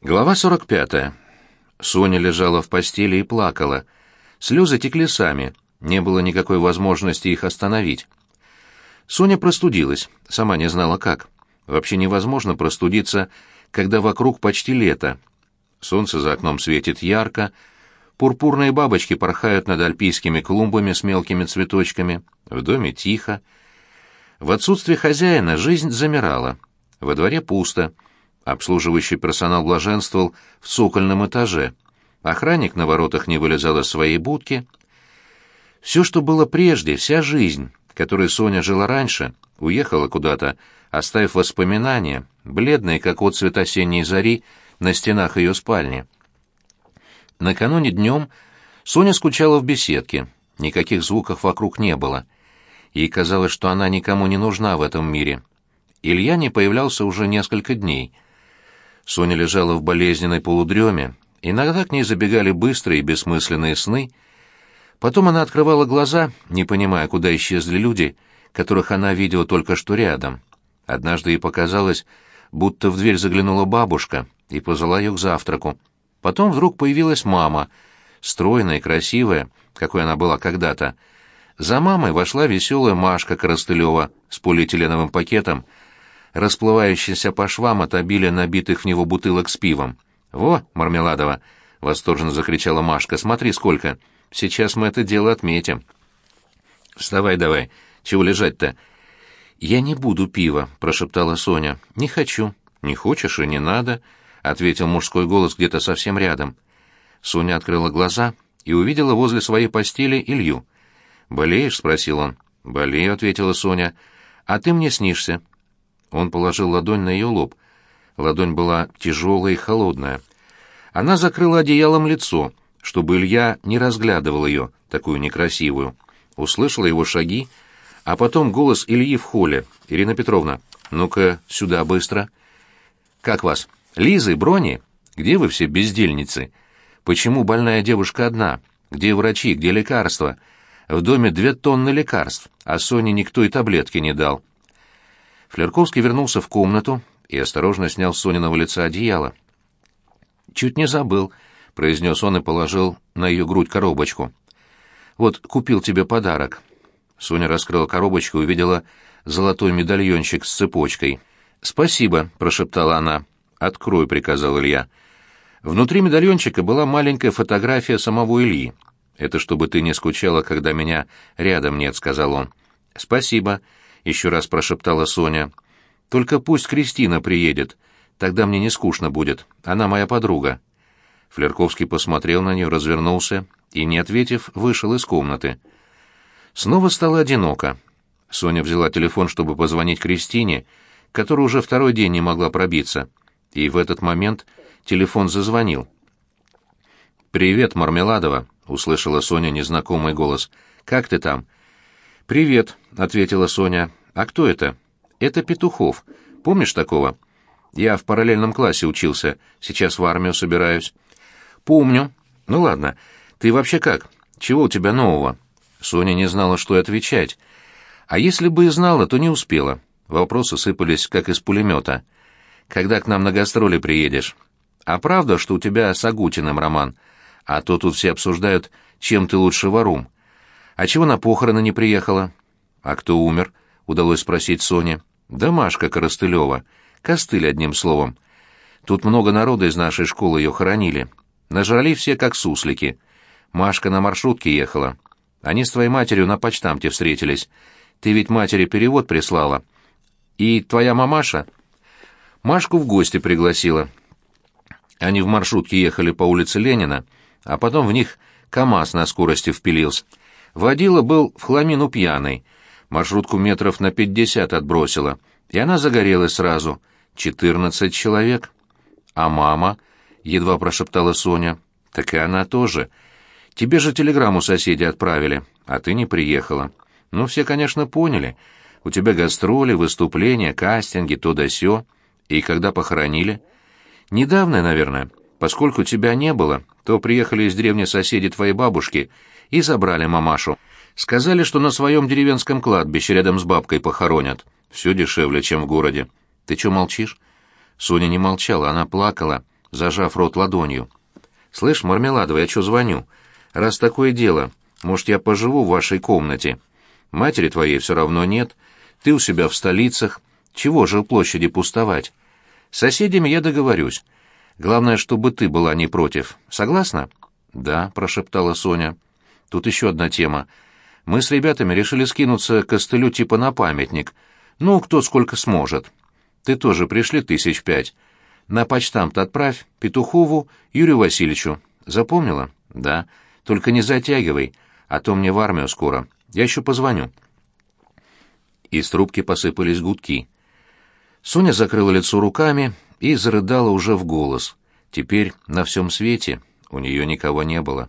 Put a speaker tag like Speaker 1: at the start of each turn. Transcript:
Speaker 1: Глава 45. Соня лежала в постели и плакала. Слезы текли сами, не было никакой возможности их остановить. Соня простудилась, сама не знала как. Вообще невозможно простудиться, когда вокруг почти лето. Солнце за окном светит ярко, пурпурные бабочки порхают над альпийскими клумбами с мелкими цветочками, в доме тихо. В отсутствие хозяина жизнь замирала. Во дворе пусто — Обслуживающий персонал блаженствовал в цокольном этаже. Охранник на воротах не вылезал из своей будки. Все, что было прежде, вся жизнь, которой Соня жила раньше, уехала куда-то, оставив воспоминания, бледные, как отцвет осенней зари, на стенах ее спальни. Накануне днем Соня скучала в беседке, никаких звуков вокруг не было. Ей казалось, что она никому не нужна в этом мире. Илья не появлялся уже несколько дней — Соня лежала в болезненной полудреме, иногда к ней забегали быстрые и бессмысленные сны. Потом она открывала глаза, не понимая, куда исчезли люди, которых она видела только что рядом. Однажды ей показалось, будто в дверь заглянула бабушка и позвала ее к завтраку. Потом вдруг появилась мама, стройная и красивая, какой она была когда-то. За мамой вошла веселая Машка Коростылева с полиэтиленовым пакетом — расплывающийся по швам от обилия набитых в него бутылок с пивом. «Во, Мармеладова!» — восторженно закричала Машка. «Смотри, сколько! Сейчас мы это дело отметим!» «Вставай давай! Чего лежать-то?» «Я не буду пива», — прошептала Соня. «Не хочу». «Не хочешь и не надо», — ответил мужской голос где-то совсем рядом. Соня открыла глаза и увидела возле своей постели Илью. «Болеешь?» — спросил он. «Болею», — ответила Соня. «А ты мне снишься. Он положил ладонь на ее лоб. Ладонь была тяжелая и холодная. Она закрыла одеялом лицо, чтобы Илья не разглядывал ее, такую некрасивую. Услышала его шаги, а потом голос Ильи в холле. «Ирина Петровна, ну-ка сюда быстро». «Как вас? Лизы, Брони? Где вы все бездельницы? Почему больная девушка одна? Где врачи, где лекарства? В доме две тонны лекарств, а Соне никто и таблетки не дал. Флерковский вернулся в комнату и осторожно снял с Сониного лица одеяло. «Чуть не забыл», — произнес он и положил на ее грудь коробочку. «Вот купил тебе подарок». Соня раскрыла коробочку и увидела золотой медальончик с цепочкой. «Спасибо», — прошептала она. «Открой», — приказал Илья. Внутри медальончика была маленькая фотография самого Ильи. «Это чтобы ты не скучала, когда меня рядом нет», — сказал он. «Спасибо», — еще раз прошептала Соня. «Только пусть Кристина приедет. Тогда мне не скучно будет. Она моя подруга». Флерковский посмотрел на нее, развернулся и, не ответив, вышел из комнаты. Снова стало одиноко. Соня взяла телефон, чтобы позвонить Кристине, которая уже второй день не могла пробиться. И в этот момент телефон зазвонил. «Привет, Мармеладова», — услышала Соня незнакомый голос. «Как ты там?» «Привет», — ответила Соня. «А кто это?» «Это Петухов. Помнишь такого?» «Я в параллельном классе учился. Сейчас в армию собираюсь». «Помню. Ну ладно. Ты вообще как? Чего у тебя нового?» Соня не знала, что и отвечать. А если бы и знала, то не успела. Вопросы сыпались, как из пулемета. «Когда к нам на гастроли приедешь?» «А правда, что у тебя с Агутиным роман? А то тут все обсуждают, чем ты лучше ворум. «А чего на похороны не приехала?» «А кто умер?» — удалось спросить Соне. «Да Машка Коростылева. Костыль, одним словом. Тут много народа из нашей школы ее хоронили. Нажрали все, как суслики. Машка на маршрутке ехала. Они с твоей матерью на почтамте встретились. Ты ведь матери перевод прислала. И твоя мамаша?» Машку в гости пригласила. Они в маршрутке ехали по улице Ленина, а потом в них КамАЗ на скорости впилился. Водила был в хламину пьяный. Маршрутку метров на пятьдесят отбросила, и она загорелась сразу. Четырнадцать человек. А мама? Едва прошептала Соня. Так и она тоже. Тебе же телеграмму соседи отправили, а ты не приехала. Ну, все, конечно, поняли. У тебя гастроли, выступления, кастинги, то да сё. И когда похоронили? Недавно, наверное. Поскольку тебя не было, то приехали из древней соседи твоей бабушки и забрали мамашу. Сказали, что на своем деревенском кладбище рядом с бабкой похоронят. Все дешевле, чем в городе. Ты что молчишь? Соня не молчала, она плакала, зажав рот ладонью. «Слышь, Мармеладова, я чё звоню? Раз такое дело, может, я поживу в вашей комнате? Матери твоей все равно нет, ты у себя в столицах, чего же площади пустовать? С соседями я договорюсь. Главное, чтобы ты была не против. Согласна?» «Да», — прошептала Соня. «Тут еще одна тема. Мы с ребятами решили скинуться костылю типа на памятник. Ну, кто сколько сможет. Ты тоже пришли тысяч пять. На почтамт отправь Петухову Юрию Васильевичу. Запомнила? Да. Только не затягивай, а то мне в армию скоро. Я еще позвоню». Из трубки посыпались гудки. Соня закрыла лицо руками и зарыдала уже в голос. Теперь на всем свете у нее никого не было.